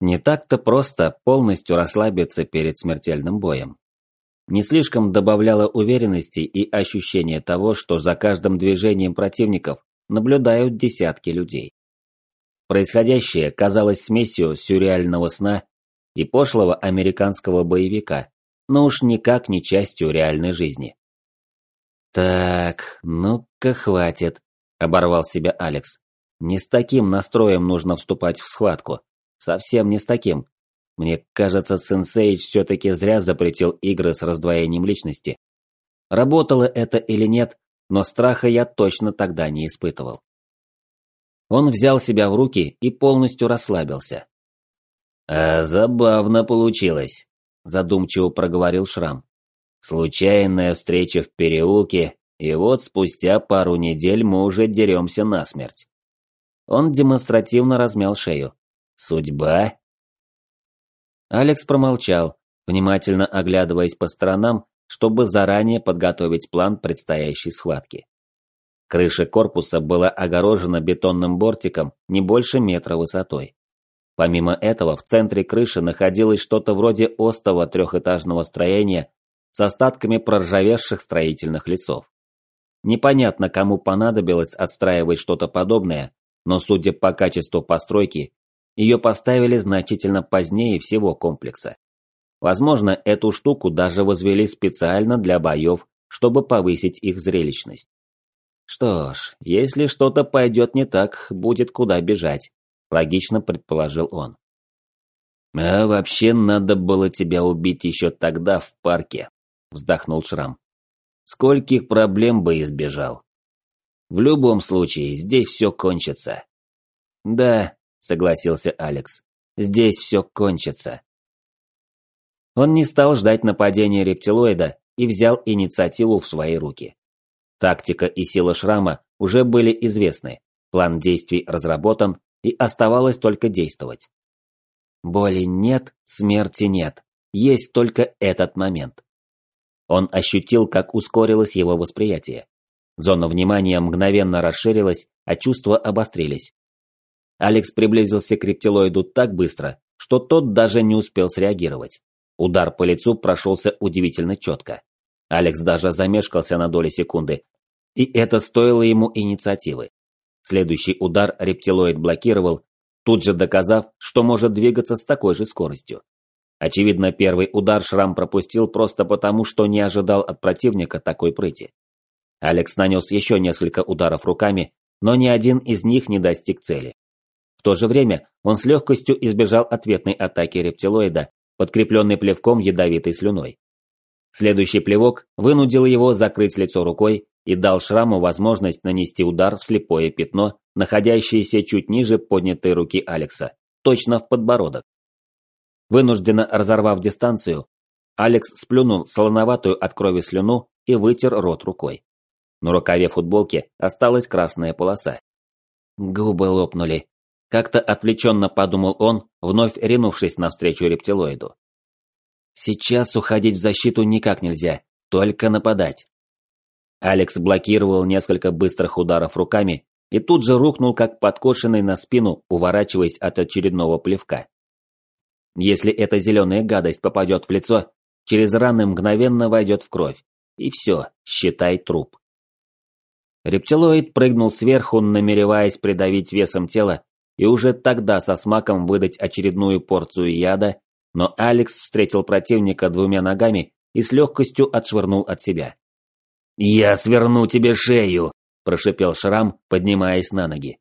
Не так-то просто полностью расслабиться перед смертельным боем. Не слишком добавляло уверенности и ощущение того, что за каждым движением противников наблюдают десятки людей. Происходящее казалось смесью сюрреального сна и пошлого американского боевика, но уж никак не частью реальной жизни. «Так, ну-ка хватит», – оборвал себя Алекс. «Не с таким настроем нужно вступать в схватку. Совсем не с таким. Мне кажется, сенсей все-таки зря запретил игры с раздвоением личности. Работало это или нет, но страха я точно тогда не испытывал. Он взял себя в руки и полностью расслабился. «А забавно получилось», – задумчиво проговорил Шрам. «Случайная встреча в переулке, и вот спустя пару недель мы уже деремся насмерть». Он демонстративно размял шею. «Судьба?» Алекс промолчал, внимательно оглядываясь по сторонам, чтобы заранее подготовить план предстоящей схватки. Крыша корпуса была огорожена бетонным бортиком не больше метра высотой. Помимо этого, в центре крыши находилось что-то вроде остого трехэтажного строения с остатками проржавевших строительных лесов. Непонятно, кому понадобилось отстраивать что-то подобное, но судя по качеству постройки, ее поставили значительно позднее всего комплекса. Возможно, эту штуку даже возвели специально для боев, чтобы повысить их зрелищность. Что ж, если что-то пойдет не так, будет куда бежать, логично предположил он. А вообще надо было тебя убить еще тогда в парке, вздохнул Шрам. Скольких проблем бы избежал. В любом случае, здесь все кончится. Да, согласился Алекс. Здесь все кончится. Он не стал ждать нападения рептилоида и взял инициативу в свои руки. Тактика и сила шрама уже были известны, план действий разработан, и оставалось только действовать. Боли нет, смерти нет. Есть только этот момент. Он ощутил, как ускорилось его восприятие. Зона внимания мгновенно расширилась, а чувства обострились. Алекс приблизился к рептилоиду так быстро, что тот даже не успел среагировать. Удар по лицу прошелся удивительно четко. Алекс даже замешкался на доли секунды, и это стоило ему инициативы. Следующий удар рептилоид блокировал, тут же доказав, что может двигаться с такой же скоростью. Очевидно, первый удар Шрам пропустил просто потому, что не ожидал от противника такой прыти. Алекс нанес еще несколько ударов руками, но ни один из них не достиг цели. В то же время он с легкостью избежал ответной атаки рептилоида, подкрепленной плевком ядовитой слюной. Следующий плевок вынудил его закрыть лицо рукой и дал шраму возможность нанести удар в слепое пятно, находящееся чуть ниже поднятой руки Алекса, точно в подбородок. Вынужденно разорвав дистанцию, Алекс сплюнул солоноватую от крови слюну и вытер рот рукой. На рукаве футболки осталась красная полоса. Губы лопнули, как-то отвлеченно подумал он, вновь ринувшись навстречу рептилоиду. Сейчас уходить в защиту никак нельзя, только нападать. Алекс блокировал несколько быстрых ударов руками и тут же рухнул как подкошенный на спину, уворачиваясь от очередного плевка. Если эта зеленая гадость попадет в лицо, через раны мгновенно войдет в кровь. И все, считай труп. Рептилоид прыгнул сверху, намереваясь придавить весом тела и уже тогда со смаком выдать очередную порцию яда, но Алекс встретил противника двумя ногами и с легкостью отшвырнул от себя. «Я сверну тебе шею!» – прошипел Шрам, поднимаясь на ноги.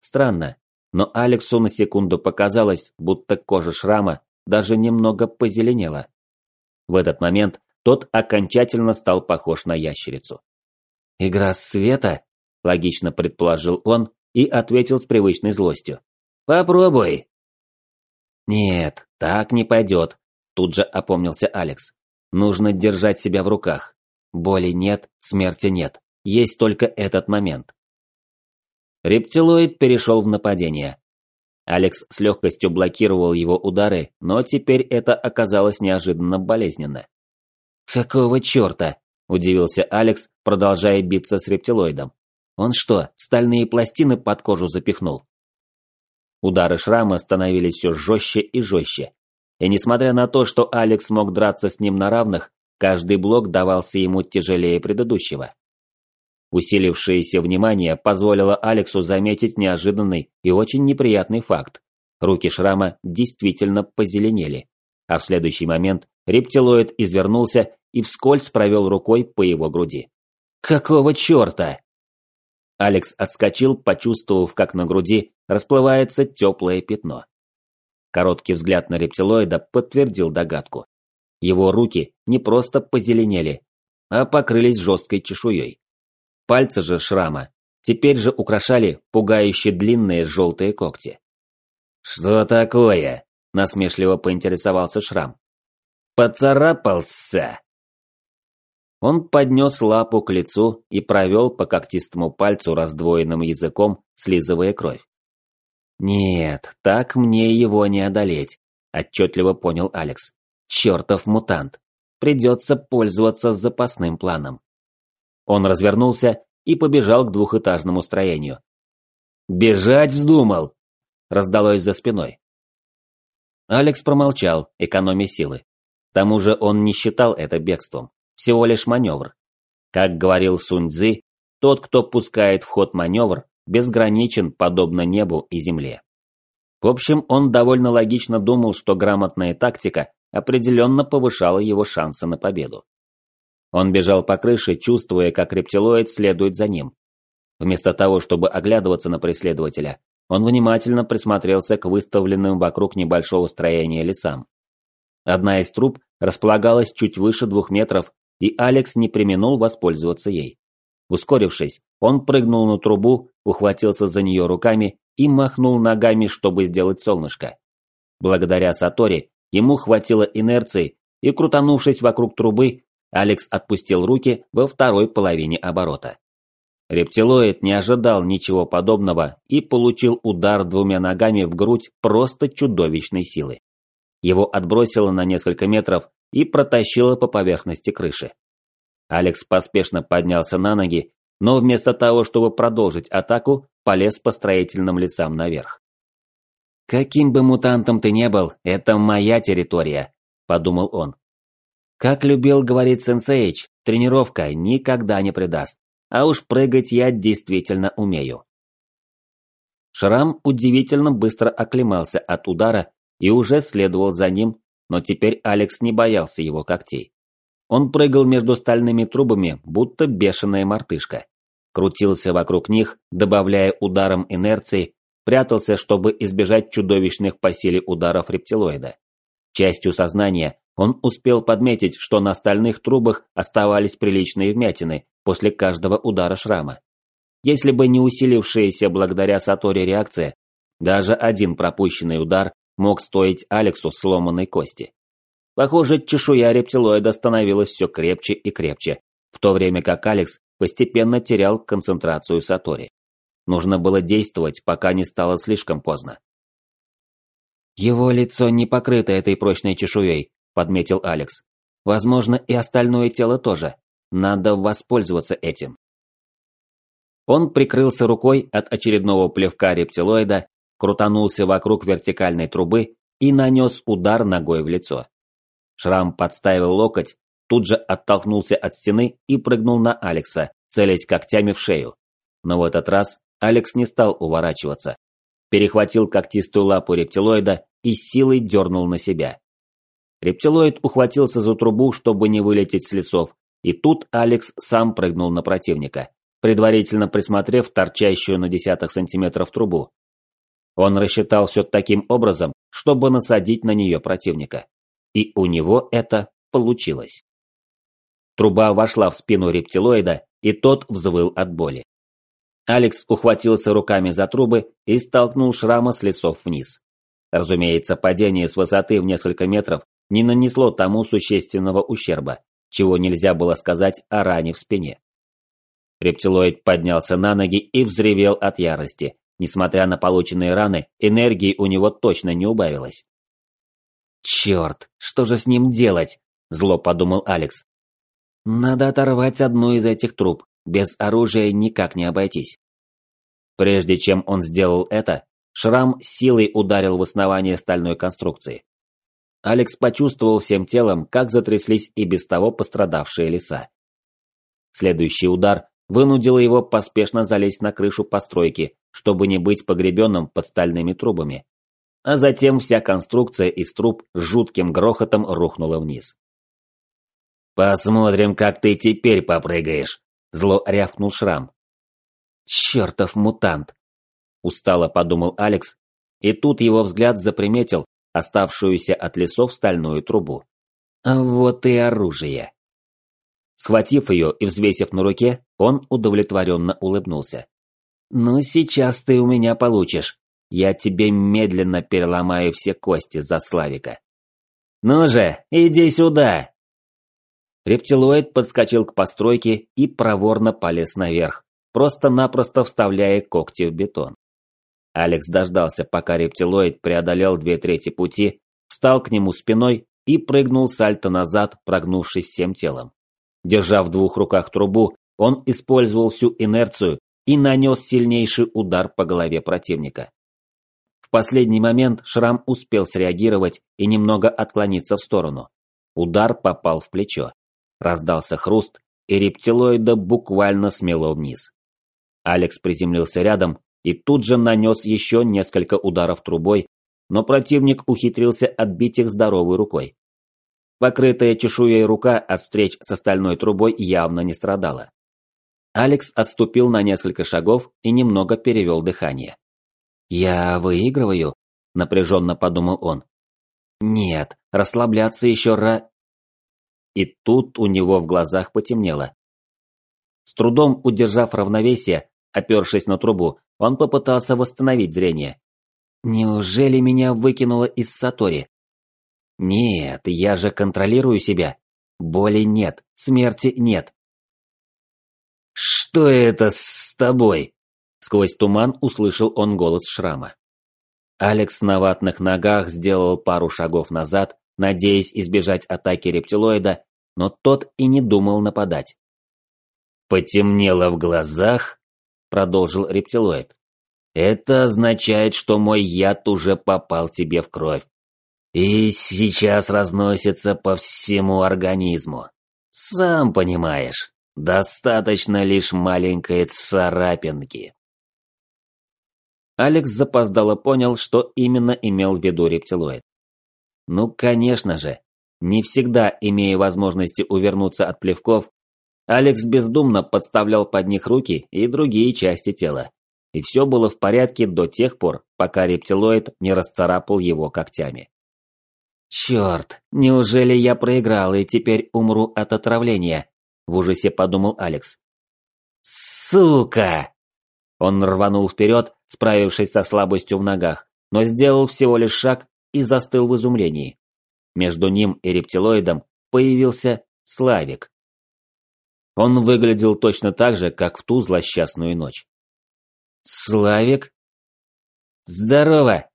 Странно, но Алексу на секунду показалось, будто кожа Шрама даже немного позеленела. В этот момент тот окончательно стал похож на ящерицу. «Игра света?» – логично предположил он, и ответил с привычной злостью. «Попробуй!» «Нет, так не пойдет», – тут же опомнился Алекс. «Нужно держать себя в руках. Боли нет, смерти нет. Есть только этот момент». Рептилоид перешел в нападение. Алекс с легкостью блокировал его удары, но теперь это оказалось неожиданно болезненно. «Какого черта?» – удивился Алекс, продолжая биться с рептилоидом. Он что, стальные пластины под кожу запихнул? Удары шрама становились все жестче и жестче. И несмотря на то, что Алекс мог драться с ним на равных, каждый блок давался ему тяжелее предыдущего. Усилившееся внимание позволило Алексу заметить неожиданный и очень неприятный факт. Руки шрама действительно позеленели. А в следующий момент рептилоид извернулся и вскользь провел рукой по его груди. «Какого черта?» Алекс отскочил, почувствовав, как на груди расплывается теплое пятно. Короткий взгляд на рептилоида подтвердил догадку. Его руки не просто позеленели, а покрылись жесткой чешуей. Пальцы же шрама теперь же украшали пугающе длинные желтые когти. «Что такое?» – насмешливо поинтересовался шрам. «Поцарапался!» Он поднес лапу к лицу и провел по когтистому пальцу раздвоенным языком, слизывая кровь. «Нет, так мне его не одолеть», – отчетливо понял Алекс. «Чертов мутант! Придется пользоваться запасным планом». Он развернулся и побежал к двухэтажному строению. «Бежать вздумал!» – раздалось за спиной. Алекс промолчал, экономя силы. К тому же он не считал это бегством, всего лишь маневр. Как говорил Сунь Цзы, тот, кто пускает в ход маневр, безграничен, подобно небу и земле. В общем, он довольно логично думал, что грамотная тактика определенно повышала его шансы на победу. Он бежал по крыше, чувствуя, как рептилоид следует за ним. Вместо того, чтобы оглядываться на преследователя, он внимательно присмотрелся к выставленным вокруг небольшого строения лесам. Одна из труб располагалась чуть выше двух метров, и Алекс не применул воспользоваться ей. Ускорившись, он прыгнул на трубу, ухватился за нее руками и махнул ногами, чтобы сделать солнышко. Благодаря Сатори ему хватило инерции, и, крутанувшись вокруг трубы, Алекс отпустил руки во второй половине оборота. Рептилоид не ожидал ничего подобного и получил удар двумя ногами в грудь просто чудовищной силы. Его отбросило на несколько метров и протащило по поверхности крыши. Алекс поспешно поднялся на ноги, но вместо того, чтобы продолжить атаку, полез по строительным лесам наверх. «Каким бы мутантом ты не был, это моя территория», – подумал он. Как любил говорить сенсейч, тренировка никогда не предаст. А уж прыгать я действительно умею. Шрам удивительно быстро оклемался от удара и уже следовал за ним, но теперь Алекс не боялся его когтей. Он прыгал между стальными трубами, будто бешеная мартышка. Крутился вокруг них, добавляя ударом инерции, прятался, чтобы избежать чудовищных по силе ударов рептилоида. Частью сознания он успел подметить, что на стальных трубах оставались приличные вмятины после каждого удара шрама. Если бы не усилившаяся благодаря Саторе реакция, даже один пропущенный удар мог стоить Алексу сломанной кости. Похоже, чешуя рептилоида становилась все крепче и крепче, в то время как Алекс постепенно терял концентрацию Сатори. Нужно было действовать, пока не стало слишком поздно. Его лицо не покрыто этой прочной чешуей, – подметил Алекс. «Возможно, и остальное тело тоже. Надо воспользоваться этим». Он прикрылся рукой от очередного плевка рептилоида, крутанулся вокруг вертикальной трубы и нанес удар ногой в лицо. Шрам подставил локоть, тут же оттолкнулся от стены и прыгнул на Алекса, целясь когтями в шею. Но в этот раз Алекс не стал уворачиваться. Перехватил когтистую лапу рептилоида и силой дернул на себя. Рептилоид ухватился за трубу, чтобы не вылететь с лесов, и тут Алекс сам прыгнул на противника, предварительно присмотрев торчащую на десятых сантиметров трубу. Он рассчитал все таким образом, чтобы насадить на нее противника. И у него это получилось. Труба вошла в спину рептилоида, и тот взвыл от боли. Алекс ухватился руками за трубы и столкнул шрама с лесов вниз. Разумеется, падение с высоты в несколько метров не нанесло тому существенного ущерба, чего нельзя было сказать о ране в спине. Рептилоид поднялся на ноги и взревел от ярости. Несмотря на полученные раны, энергии у него точно не убавилось. «Черт, что же с ним делать?» – зло подумал Алекс. «Надо оторвать одну из этих труб. Без оружия никак не обойтись». Прежде чем он сделал это, Шрам силой ударил в основание стальной конструкции. Алекс почувствовал всем телом, как затряслись и без того пострадавшие леса. Следующий удар вынудил его поспешно залезть на крышу постройки, чтобы не быть погребенным под стальными трубами. А затем вся конструкция из труб с жутким грохотом рухнула вниз. «Посмотрим, как ты теперь попрыгаешь», – зло рявкнул Шрам. «Чертов мутант!» – устало подумал Алекс, и тут его взгляд заприметил оставшуюся от лесов стальную трубу. А вот и оружие. Схватив ее и взвесив на руке, он удовлетворенно улыбнулся. «Ну, сейчас ты у меня получишь. Я тебе медленно переломаю все кости за Славика». «Ну же, иди сюда!» Рептилоид подскочил к постройке и проворно полез наверх, просто-напросто вставляя когти в бетон. Алекс дождался, пока рептилоид преодолел две трети пути, встал к нему спиной и прыгнул сальто назад, прогнувшись всем телом. Держа в двух руках трубу, он использовал всю инерцию и нанес сильнейший удар по голове противника. В последний момент Шрам успел среагировать и немного отклониться в сторону. Удар попал в плечо. Раздался хруст, и рептилоида буквально смело вниз. Алекс приземлился рядом и тут же нанес еще несколько ударов трубой, но противник ухитрился отбить их здоровой рукой. Покрытая чешуей рука от встреч с остальной трубой явно не страдала. Алекс отступил на несколько шагов и немного перевел дыхание. «Я выигрываю?» – напряженно подумал он. «Нет, расслабляться еще ра...» И тут у него в глазах потемнело. С трудом удержав равновесие, опершись на трубу, он попытался восстановить зрение. Неужели меня выкинуло из Сатори? Нет, я же контролирую себя. Боли нет, смерти нет. «Что это с тобой?» Сквозь туман услышал он голос Шрама. Алекс на ватных ногах сделал пару шагов назад, надеясь избежать атаки рептилоида, но тот и не думал нападать. «Потемнело в глазах?» – продолжил рептилоид. Это означает, что мой яд уже попал тебе в кровь. И сейчас разносится по всему организму. Сам понимаешь, достаточно лишь маленькой царапинки. Алекс запоздало понял, что именно имел в виду рептилоид. Ну, конечно же, не всегда, имея возможности увернуться от плевков, Алекс бездумно подставлял под них руки и другие части тела и все было в порядке до тех пор, пока рептилоид не расцарапал его когтями. «Черт, неужели я проиграл и теперь умру от отравления?» – в ужасе подумал Алекс. «Сука!» Он рванул вперед, справившись со слабостью в ногах, но сделал всего лишь шаг и застыл в изумлении. Между ним и рептилоидом появился Славик. Он выглядел точно так же, как в ту злосчастную ночь. «Славик?» «Здорово!»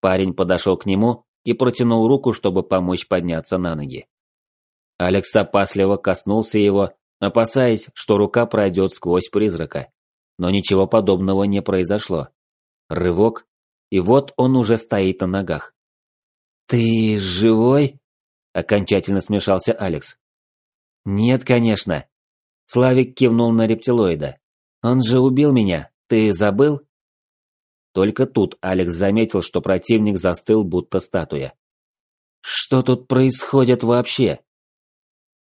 Парень подошел к нему и протянул руку, чтобы помочь подняться на ноги. Алекс опасливо коснулся его, опасаясь, что рука пройдет сквозь призрака. Но ничего подобного не произошло. Рывок, и вот он уже стоит на ногах. «Ты живой?» – окончательно смешался Алекс. «Нет, конечно». Славик кивнул на рептилоида. «Он же убил меня, ты забыл?» Только тут Алекс заметил, что противник застыл, будто статуя. «Что тут происходит вообще?»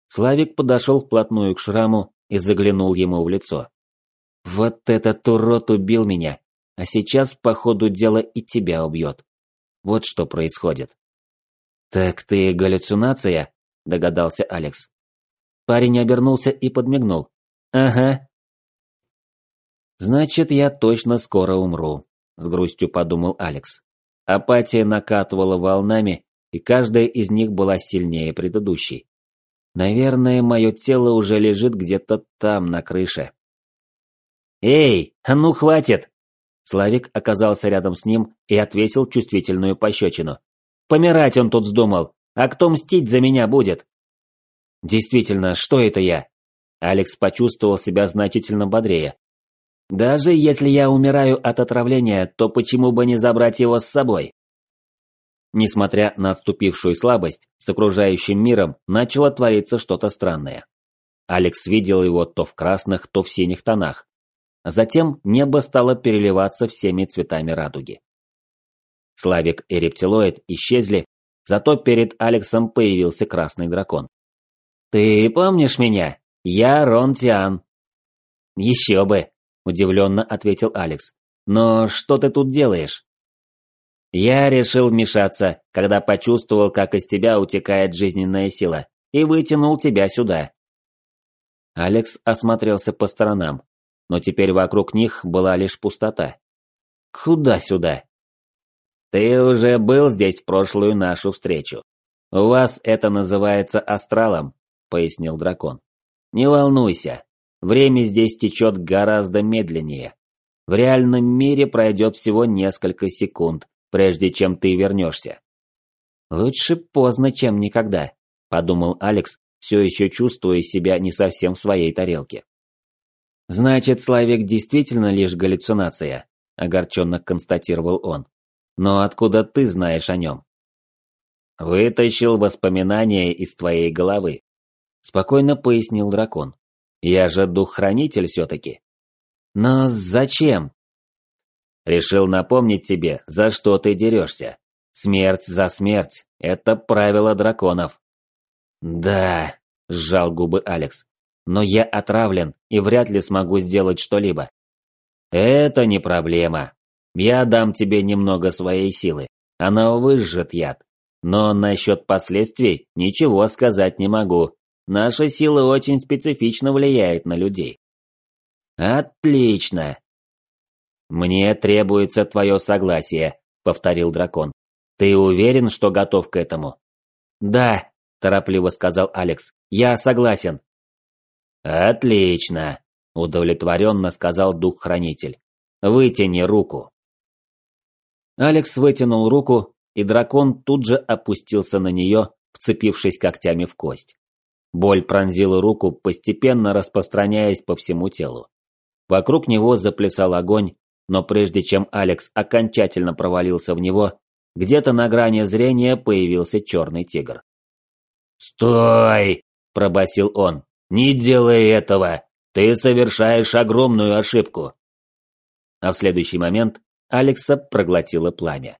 Славик подошел вплотную к шраму и заглянул ему в лицо. «Вот этот урод убил меня, а сейчас, по ходу дела, и тебя убьет. Вот что происходит». «Так ты галлюцинация?» – догадался Алекс. Парень обернулся и подмигнул. «Ага, Значит, я точно скоро умру, с грустью подумал Алекс. Апатия накатывала волнами, и каждая из них была сильнее предыдущей. Наверное, мое тело уже лежит где-то там, на крыше. «Эй, а ну хватит!» Славик оказался рядом с ним и отвесил чувствительную пощечину. «Помирать он тут вздумал, а кто мстить за меня будет?» «Действительно, что это я?» Алекс почувствовал себя значительно бодрее. Даже если я умираю от отравления, то почему бы не забрать его с собой? Несмотря на отступившую слабость, с окружающим миром начало твориться что-то странное. Алекс видел его то в красных, то в синих тонах. Затем небо стало переливаться всеми цветами радуги. Славик и рептилоид исчезли, зато перед Алексом появился красный дракон. «Ты помнишь меня? Я Рон Тиан». «Еще бы», – удивленно ответил Алекс. «Но что ты тут делаешь?» Я решил вмешаться, когда почувствовал, как из тебя утекает жизненная сила, и вытянул тебя сюда. Алекс осмотрелся по сторонам, но теперь вокруг них была лишь пустота. Куда сюда? Ты уже был здесь в прошлую нашу встречу. У вас это называется астралом, пояснил дракон. Не волнуйся, время здесь течет гораздо медленнее. В реальном мире пройдет всего несколько секунд, прежде чем ты вернешься. Лучше поздно, чем никогда, подумал Алекс, все еще чувствуя себя не совсем в своей тарелке. Значит, Славик действительно лишь галлюцинация, огорченно констатировал он. Но откуда ты знаешь о нем? Вытащил воспоминания из твоей головы. Спокойно пояснил дракон. Я же дух-хранитель все-таки. Но зачем? Решил напомнить тебе, за что ты дерешься. Смерть за смерть – это правило драконов. Да, сжал губы Алекс. Но я отравлен и вряд ли смогу сделать что-либо. Это не проблема. Я дам тебе немного своей силы. Она выжжет яд. Но насчет последствий ничего сказать не могу. Наша сила очень специфично влияет на людей. Отлично. «Мне требуется твое согласие», — повторил дракон. «Ты уверен, что готов к этому?» «Да», – торопливо сказал Алекс. «Я согласен». «Отлично», – удовлетворенно сказал дух-хранитель. «Вытяни руку». Алекс вытянул руку, и дракон тут же опустился на нее, вцепившись когтями в кость. Боль пронзила руку, постепенно распространяясь по всему телу. Вокруг него заплясал огонь, но прежде чем Алекс окончательно провалился в него, где-то на грани зрения появился черный тигр. «Стой!» – пробасил он. «Не делай этого! Ты совершаешь огромную ошибку!» А в следующий момент Алекса проглотило пламя.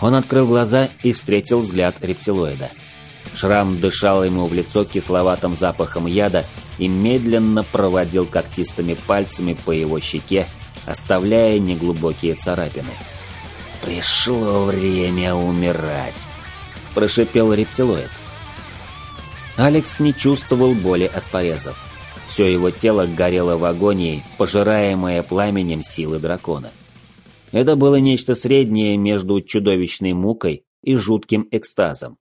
Он открыл глаза и встретил взгляд рептилоида. Шрам дышал ему в лицо кисловатым запахом яда и медленно проводил когтистыми пальцами по его щеке, оставляя неглубокие царапины. «Пришло время умирать», – прошипел рептилоид. Алекс не чувствовал боли от порезов. Все его тело горело в агонии, пожираемое пламенем силы дракона. Это было нечто среднее между чудовищной мукой и жутким экстазом.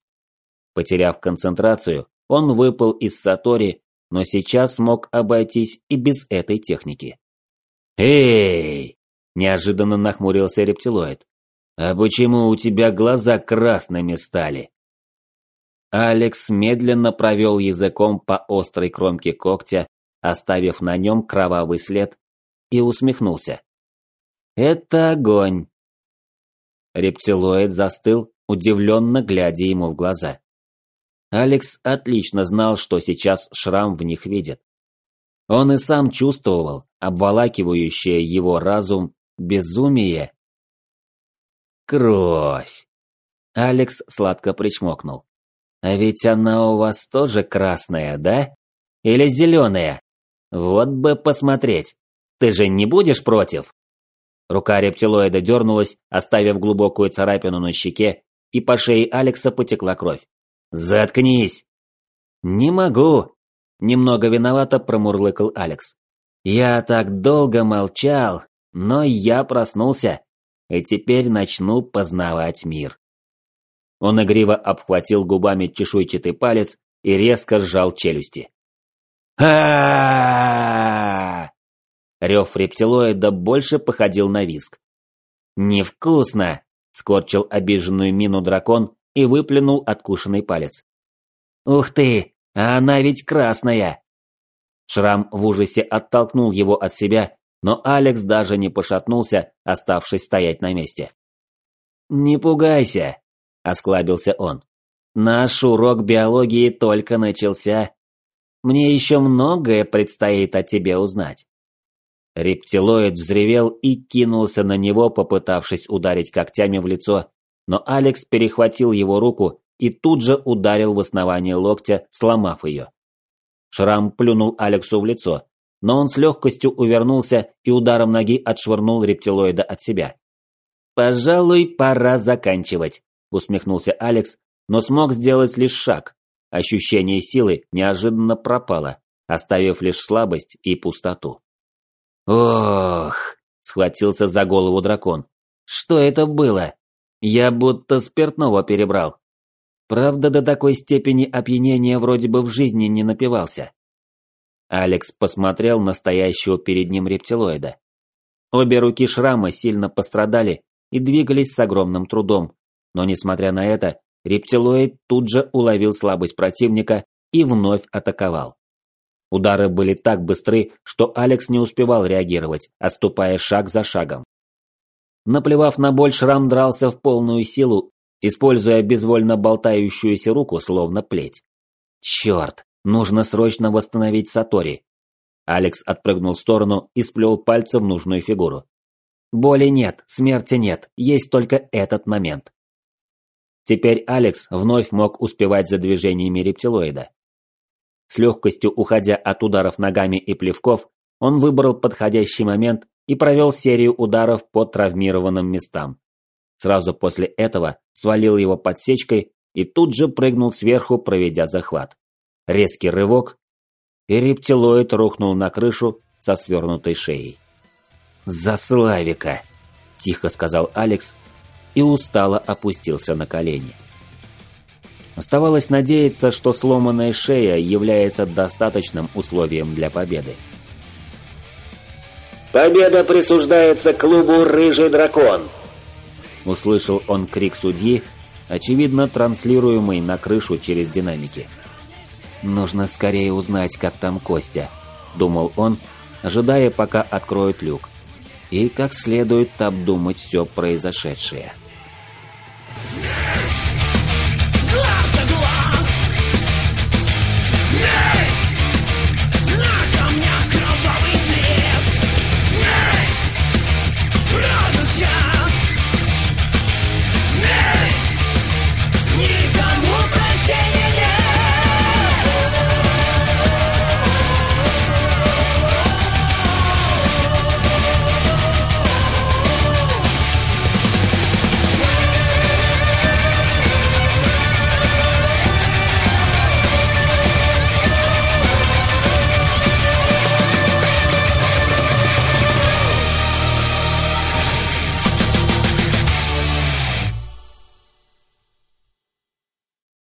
Потеряв концентрацию, он выпал из Сатори, но сейчас мог обойтись и без этой техники. «Эй!» – неожиданно нахмурился рептилоид. «А почему у тебя глаза красными стали?» Алекс медленно провел языком по острой кромке когтя, оставив на нем кровавый след, и усмехнулся. Это огонь. Рептилоид застыл, удивленно глядя ему в глаза. Алекс отлично знал, что сейчас шрам в них видит. Он и сам чувствовал обволакивающее его разум безумие. Кровь. Алекс сладко причмокнул. А ведь она у вас тоже красная, да? Или зеленая? Вот бы посмотреть. Ты же не будешь против? Рука рептилоида дернулась, оставив глубокую царапину на щеке, и по шее Алекса потекла кровь. «Заткнись!» «Не могу!» Немного виновато промурлыкал Алекс. «Я так долго молчал, но я проснулся, и теперь начну познавать мир». Он игриво обхватил губами чешуйчатый палец и резко сжал челюсти. а Рев рептилоида больше походил на виск. «Невкусно!» – скорчил обиженную мину дракон и выплюнул откушенный палец. «Ух ты! А она ведь красная!» Шрам в ужасе оттолкнул его от себя, но Алекс даже не пошатнулся, оставшись стоять на месте. «Не пугайся!» – осклабился он. «Наш урок биологии только начался. Мне еще многое предстоит о тебе узнать». Рептилоид взревел и кинулся на него, попытавшись ударить когтями в лицо, но Алекс перехватил его руку и тут же ударил в основание локтя, сломав ее. Шрам плюнул Алексу в лицо, но он с легкостью увернулся и ударом ноги отшвырнул рептилоида от себя. «Пожалуй, пора заканчивать», – усмехнулся Алекс, но смог сделать лишь шаг. Ощущение силы неожиданно пропало, оставив лишь слабость и пустоту. «Ох!» – схватился за голову дракон. «Что это было? Я будто спиртного перебрал. Правда, до такой степени опьянения вроде бы в жизни не напивался». Алекс посмотрел на стоящего перед ним рептилоида. Обе руки шрама сильно пострадали и двигались с огромным трудом, но несмотря на это, рептилоид тут же уловил слабость противника и вновь атаковал. Удары были так быстры, что Алекс не успевал реагировать, отступая шаг за шагом. Наплевав на боль, Шрам дрался в полную силу, используя безвольно болтающуюся руку, словно плеть. Черт, нужно срочно восстановить Сатори. Алекс отпрыгнул в сторону и сплел пальцы в нужную фигуру. Боли нет, смерти нет, есть только этот момент. Теперь Алекс вновь мог успевать за движениями рептилоида. С легкостью уходя от ударов ногами и плевков, он выбрал подходящий момент и провел серию ударов по травмированным местам. Сразу после этого свалил его подсечкой и тут же прыгнул сверху, проведя захват. Резкий рывок, и рептилоид рухнул на крышу со свернутой шеей. «За Славика!» – тихо сказал Алекс и устало опустился на колени. Оставалось надеяться, что сломанная шея является достаточным условием для победы. «Победа присуждается клубу «Рыжий дракон», – услышал он крик судьи, очевидно транслируемый на крышу через динамики. «Нужно скорее узнать, как там Костя», – думал он, ожидая, пока откроют люк, и как следует обдумать все произошедшее.